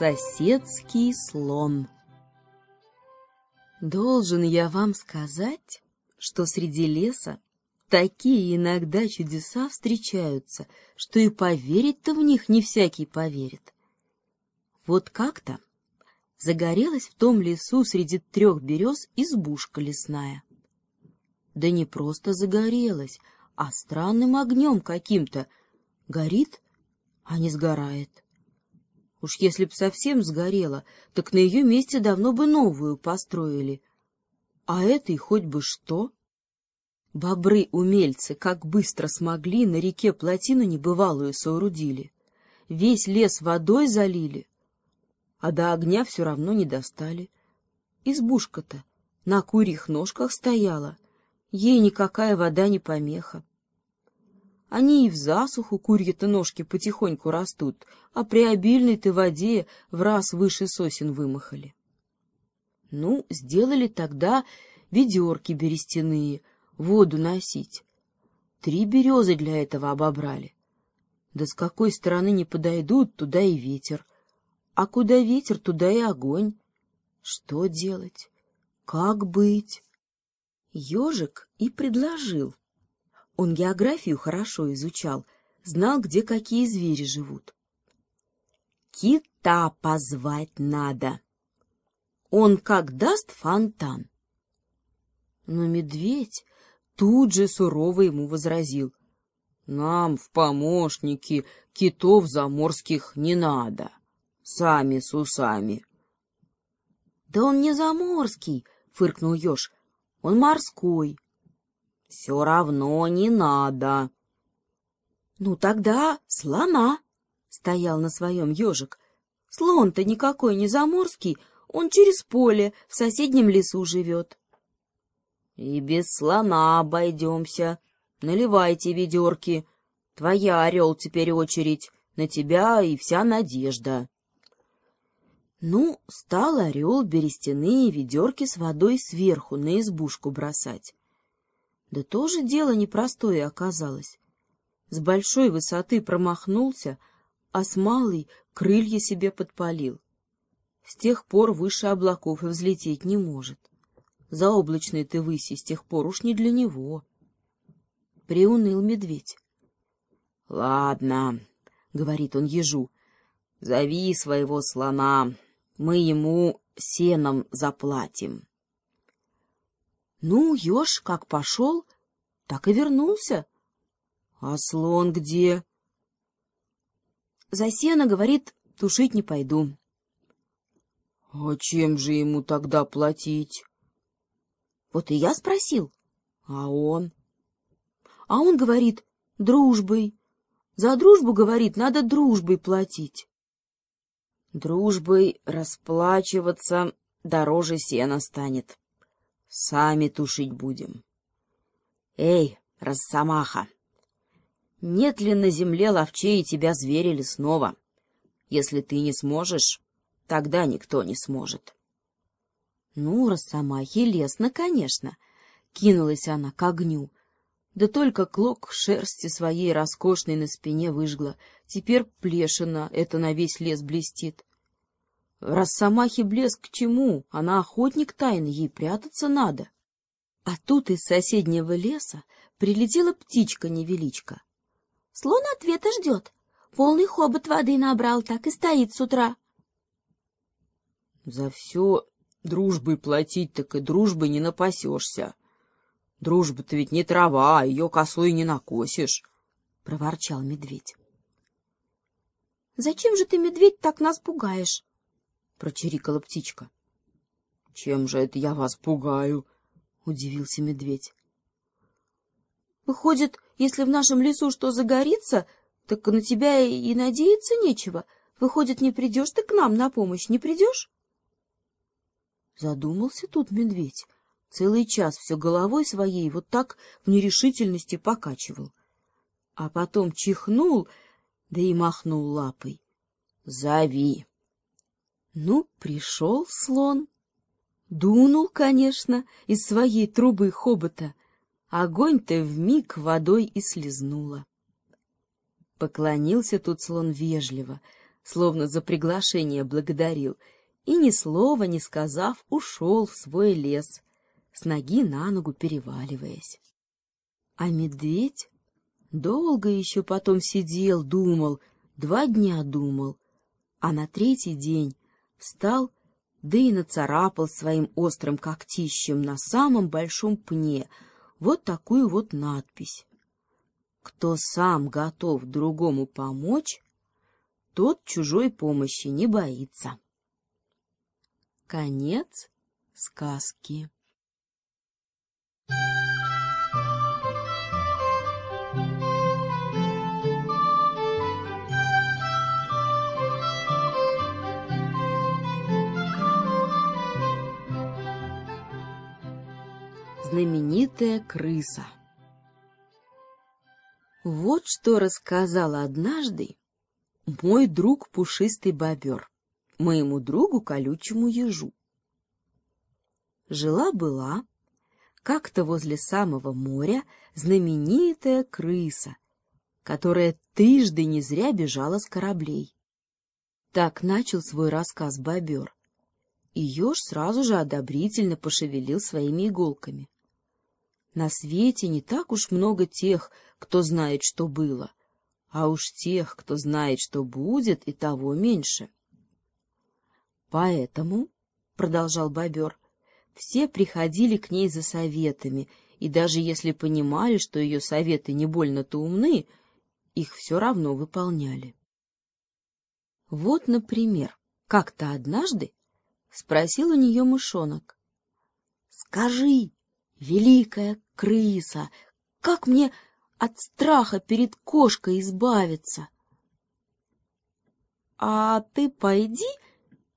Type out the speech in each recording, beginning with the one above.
Соседский слон Должен я вам сказать, что среди леса такие иногда чудеса встречаются, что и поверить-то в них не всякий поверит. Вот как-то загорелась в том лесу среди трех берез избушка лесная. Да не просто загорелась, а странным огнем каким-то. Горит, а не сгорает. Уж если б совсем сгорела, так на ее месте давно бы новую построили. А этой хоть бы что. Бобры-умельцы как быстро смогли, на реке плотину небывалую соорудили. Весь лес водой залили, а до огня все равно не достали. Избушка-то на курьих ножках стояла, ей никакая вода не помеха. Они и в засуху курьи-то ножки потихоньку растут, а при обильной-то воде в раз выше сосен вымахали. Ну, сделали тогда ведерки берестяные, воду носить. Три березы для этого обобрали. Да с какой стороны не подойдут, туда и ветер. А куда ветер, туда и огонь. Что делать? Как быть? Ежик и предложил. Он географию хорошо изучал, знал, где какие звери живут. Кита позвать надо. Он как даст фонтан. Но медведь тут же сурово ему возразил. Нам в помощники китов заморских не надо сами с усами. — Да он не заморский, — фыркнул еж, — он морской. — Все равно не надо. — Ну тогда слона, — стоял на своем ежик. — Слон-то никакой не заморский, он через поле в соседнем лесу живет. — И без слона обойдемся. Наливайте ведерки. Твоя, орел, теперь очередь. На тебя и вся надежда. Ну, стал орел берестяные ведерки с водой сверху на избушку бросать. Да тоже дело непростое оказалось. С большой высоты промахнулся, а с малой крылья себе подпалил. С тех пор выше облаков и взлететь не может. Заоблачной ты выси с тех пор уж не для него. Приуныл медведь. — Ладно, — говорит он ежу, — зови своего слона, мы ему сеном заплатим. Ну, еж как пошел, так и вернулся. А слон где? За сено, говорит, тушить не пойду. А чем же ему тогда платить? Вот и я спросил. А он? А он говорит, дружбой. За дружбу, говорит, надо дружбой платить. Дружбой расплачиваться дороже сена станет. Сами тушить будем. Эй, Росомаха! Нет ли на земле ловчей тебя зверя лесного? Если ты не сможешь, тогда никто не сможет. Ну, Росомахе лестно, конечно. Кинулась она к огню. Да только клок шерсти своей роскошной на спине выжгла. Теперь плешина, это на весь лес блестит. Росомахе блеск к чему? Она охотник тайный, ей прятаться надо. А тут из соседнего леса прилетела птичка-невеличка. Слон ответа ждет. Полный хобот воды набрал, так и стоит с утра. За все дружбой платить, так и дружбой не напасешься. Дружба-то ведь не трава, а ее косой не накосишь, — проворчал медведь. — Зачем же ты, медведь, так нас пугаешь? — прочирикала птичка. — Чем же это я вас пугаю? — удивился медведь. — Выходит, если в нашем лесу что загорится, так на тебя и надеяться нечего. Выходит, не придешь ты к нам на помощь, не придешь? Задумался тут медведь. Целый час все головой своей вот так в нерешительности покачивал. А потом чихнул, да и махнул лапой. — Зови. Ну, пришел слон. Дунул, конечно, из своей трубы хобота. Огонь-то вмиг водой и слезнула. Поклонился тут слон вежливо, словно за приглашение благодарил, и ни слова не сказав, ушел в свой лес, с ноги на ногу переваливаясь. А медведь долго еще потом сидел, думал, два дня думал, а на третий день встал, да и нацарапал своим острым когтищем на самом большом пне вот такую вот надпись. Кто сам готов другому помочь, тот чужой помощи не боится. Конец сказки. Знаменитая крыса Вот что рассказала однажды мой друг пушистый бобер моему другу колючему ежу. Жила-была как-то возле самого моря знаменитая крыса, которая трижды не зря бежала с кораблей. Так начал свой рассказ бобер. И еж сразу же одобрительно пошевелил своими иголками. На свете не так уж много тех, кто знает, что было, а уж тех, кто знает, что будет, и того меньше. Поэтому, — продолжал бобер, — все приходили к ней за советами, и даже если понимали, что ее советы не больно-то умны, их все равно выполняли. Вот, например, как-то однажды спросил у нее мышонок. — Скажи, великая крыса, как мне от страха перед кошкой избавиться. — А ты пойди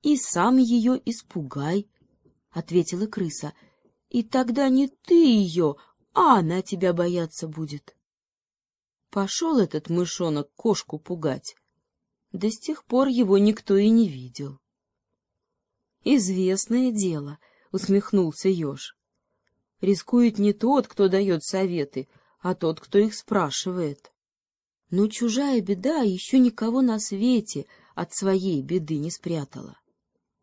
и сам ее испугай, — ответила крыса, — и тогда не ты ее, а она тебя бояться будет. Пошел этот мышонок кошку пугать. До с тех пор его никто и не видел. — Известное дело, — усмехнулся еж. — Рискует не тот, кто дает советы, — а тот, кто их спрашивает. Но чужая беда еще никого на свете от своей беды не спрятала.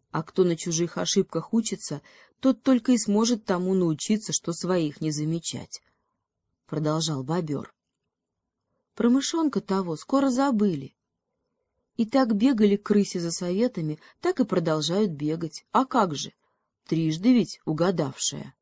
А кто на чужих ошибках учится, тот только и сможет тому научиться, что своих не замечать. Продолжал бобер. Про мышонка того скоро забыли. И так бегали к крысе за советами, так и продолжают бегать. А как же? Трижды ведь угадавшая.